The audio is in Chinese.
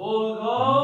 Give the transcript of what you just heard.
我靠